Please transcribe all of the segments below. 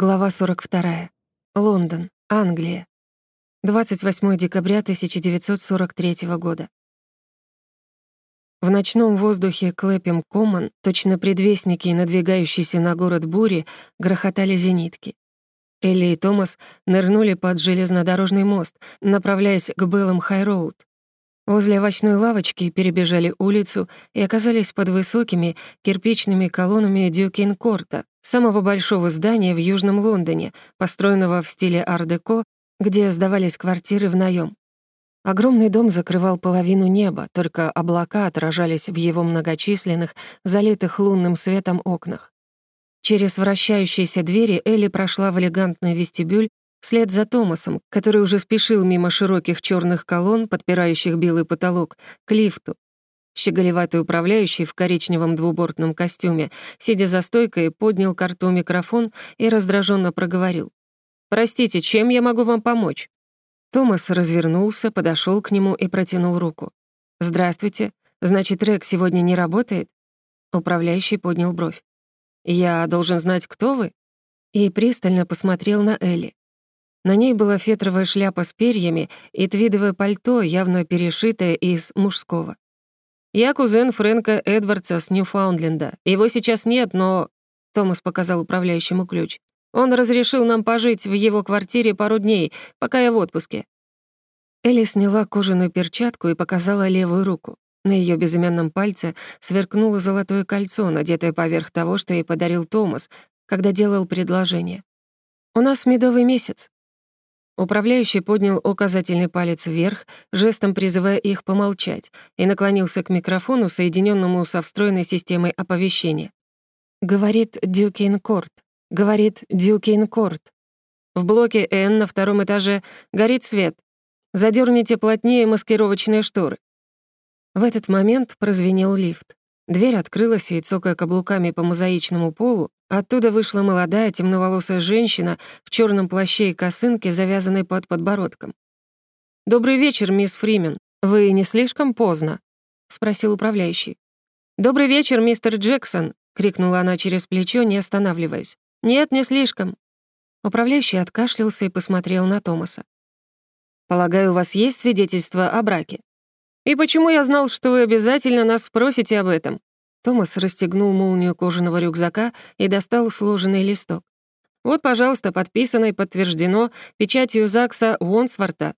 Глава 42. Лондон, Англия. 28 декабря 1943 года. В ночном воздухе Клэпем Коммон, точно предвестники надвигающейся на город бури, грохотали зенитки. Элли и Томас нырнули под железнодорожный мост, направляясь к Беллам Хайроуд. Возле овощной лавочки перебежали улицу и оказались под высокими кирпичными колоннами Дюкин-Корта, самого большого здания в Южном Лондоне, построенного в стиле ар-деко, где сдавались квартиры в наем. Огромный дом закрывал половину неба, только облака отражались в его многочисленных, залитых лунным светом окнах. Через вращающиеся двери Элли прошла в элегантный вестибюль вслед за Томасом, который уже спешил мимо широких черных колонн, подпирающих белый потолок, к лифту. Щеголеватый управляющий в коричневом двубортном костюме, сидя за стойкой, поднял карту микрофон и раздраженно проговорил. «Простите, чем я могу вам помочь?» Томас развернулся, подошел к нему и протянул руку. «Здравствуйте. Значит, Рек сегодня не работает?» Управляющий поднял бровь. «Я должен знать, кто вы?» И пристально посмотрел на Элли. На ней была фетровая шляпа с перьями и твидовое пальто, явно перешитое из мужского. «Я кузен Фрэнка Эдвардса с Ньюфаундленда. Его сейчас нет, но...» Томас показал управляющему ключ. «Он разрешил нам пожить в его квартире пару дней, пока я в отпуске». Элли сняла кожаную перчатку и показала левую руку. На ее безымянном пальце сверкнуло золотое кольцо, надетое поверх того, что ей подарил Томас, когда делал предложение. «У нас медовый месяц», Управляющий поднял указательный палец вверх, жестом призывая их помолчать, и наклонился к микрофону, соединенному со встроенной системой оповещения. «Говорит Дюкин Корт. Говорит Дюкин Корт. В блоке Н на втором этаже горит свет. Задерните плотнее маскировочные шторы». В этот момент прозвенел лифт. Дверь открылась, и, цокая каблуками по мозаичному полу, оттуда вышла молодая темноволосая женщина в черном плаще и косынке, завязанной под подбородком. «Добрый вечер, мисс Фримен. Вы не слишком поздно?» — спросил управляющий. «Добрый вечер, мистер Джексон!» — крикнула она через плечо, не останавливаясь. «Нет, не слишком». Управляющий откашлялся и посмотрел на Томаса. «Полагаю, у вас есть свидетельство о браке?» «И почему я знал, что вы обязательно нас спросите об этом?» Томас расстегнул молнию кожаного рюкзака и достал сложенный листок. «Вот, пожалуйста, подписано и подтверждено печатью ЗАГСа Уонсворта».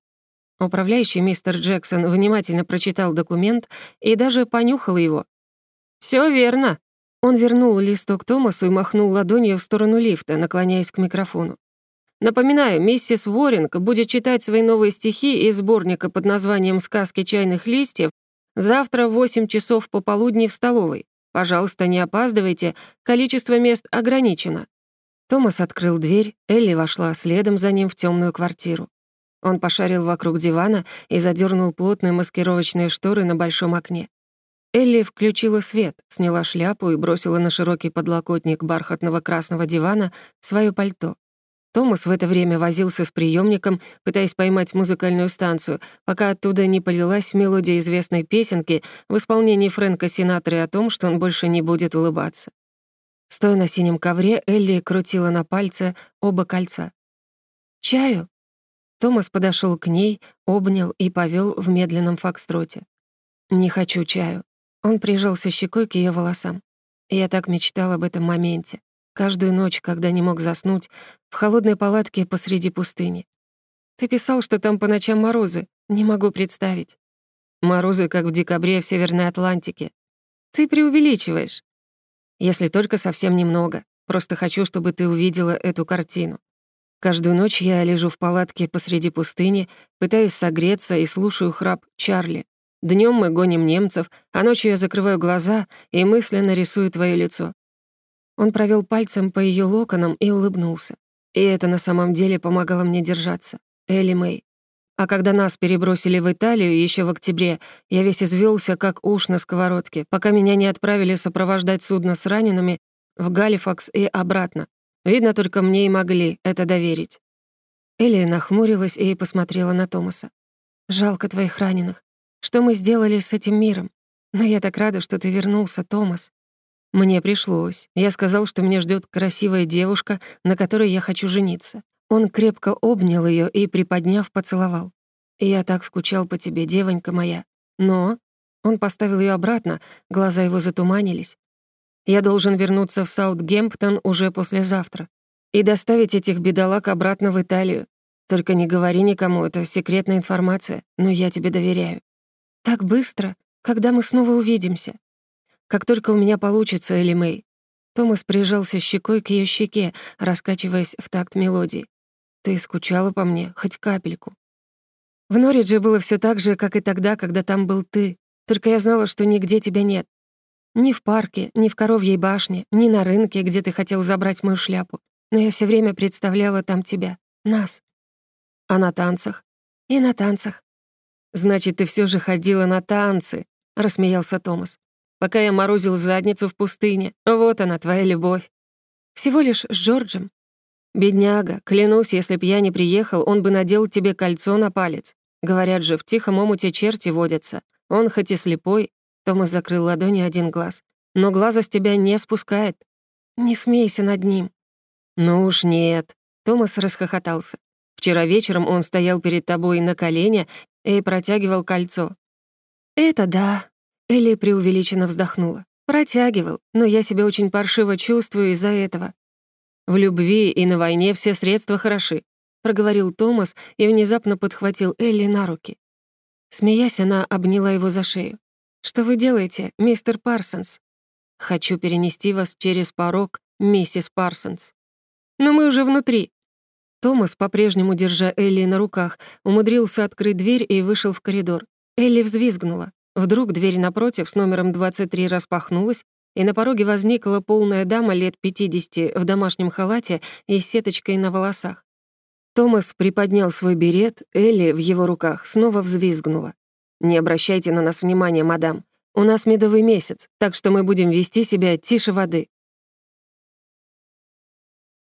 Управляющий мистер Джексон внимательно прочитал документ и даже понюхал его. «Всё верно». Он вернул листок Томасу и махнул ладонью в сторону лифта, наклоняясь к микрофону. Напоминаю, миссис Уоринг будет читать свои новые стихи из сборника под названием «Сказки чайных листьев» завтра в 8 часов пополудни в столовой. Пожалуйста, не опаздывайте, количество мест ограничено». Томас открыл дверь, Элли вошла следом за ним в темную квартиру. Он пошарил вокруг дивана и задернул плотные маскировочные шторы на большом окне. Элли включила свет, сняла шляпу и бросила на широкий подлокотник бархатного красного дивана свое пальто. Томас в это время возился с приемником, пытаясь поймать музыкальную станцию, пока оттуда не полилась мелодия известной песенки в исполнении Фрэнка Синатры о том, что он больше не будет улыбаться. Стоя на синем ковре, Элли крутила на пальце оба кольца. «Чаю?» Томас подошел к ней, обнял и повел в медленном фокстроте. «Не хочу чаю». Он прижался щекой к ее волосам. Я так мечтал об этом моменте. Каждую ночь, когда не мог заснуть, в холодной палатке посреди пустыни. Ты писал, что там по ночам морозы. Не могу представить. Морозы, как в декабре в Северной Атлантике. Ты преувеличиваешь. Если только совсем немного. Просто хочу, чтобы ты увидела эту картину. Каждую ночь я лежу в палатке посреди пустыни, пытаюсь согреться и слушаю храп Чарли. Днем мы гоним немцев, а ночью я закрываю глаза и мысленно рисую твое лицо. Он провел пальцем по ее локонам и улыбнулся. И это на самом деле помогало мне держаться. Элли Мэй. А когда нас перебросили в Италию еще в октябре, я весь извелся, как уж на сковородке, пока меня не отправили сопровождать судно с ранеными в Галифакс и обратно. Видно, только мне и могли это доверить. Элли нахмурилась и посмотрела на Томаса. «Жалко твоих раненых. Что мы сделали с этим миром? Но я так рада, что ты вернулся, Томас». Мне пришлось. Я сказал, что меня ждет красивая девушка, на которой я хочу жениться. Он крепко обнял ее и, приподняв, поцеловал. «Я так скучал по тебе, девонька моя. Но...» Он поставил ее обратно, глаза его затуманились. «Я должен вернуться в Саутгемптон уже послезавтра и доставить этих бедолаг обратно в Италию. Только не говори никому, это секретная информация, но я тебе доверяю». «Так быстро? Когда мы снова увидимся?» «Как только у меня получится, Элли Мэй». Томас прижался щекой к ее щеке, раскачиваясь в такт мелодии. «Ты скучала по мне, хоть капельку». В Норридже было все так же, как и тогда, когда там был ты. Только я знала, что нигде тебя нет. Ни в парке, ни в Коровьей башне, ни на рынке, где ты хотел забрать мою шляпу. Но я все время представляла там тебя, нас. А на танцах? И на танцах. «Значит, ты все же ходила на танцы», — рассмеялся Томас. «Пока я морозил задницу в пустыне. Вот она, твоя любовь». «Всего лишь с Джорджем». «Бедняга, клянусь, если б я не приехал, он бы надел тебе кольцо на палец. Говорят же, в тихом омуте черти водятся. Он хоть и слепой, Томас закрыл ладонью один глаз, но глаза с тебя не спускает. Не смейся над ним. Ну уж нет. Томас расхохотался. Вчера вечером он стоял перед тобой на колене и протягивал кольцо. Это да. Элли преувеличенно вздохнула. Протягивал, но я себя очень паршиво чувствую из-за этого. В любви и на войне все средства хороши проговорил Томас и внезапно подхватил Элли на руки. Смеясь, она обняла его за шею. «Что вы делаете, мистер Парсонс?» «Хочу перенести вас через порог, миссис Парсонс». «Но мы уже внутри». Томас, по-прежнему держа Элли на руках, умудрился открыть дверь и вышел в коридор. Элли взвизгнула. Вдруг дверь напротив с номером 23 распахнулась, и на пороге возникла полная дама лет 50 в домашнем халате и сеточкой на волосах. Томас приподнял свой берет, Элли в его руках снова взвизгнула. «Не обращайте на нас внимания, мадам. У нас медовый месяц, так что мы будем вести себя тише воды.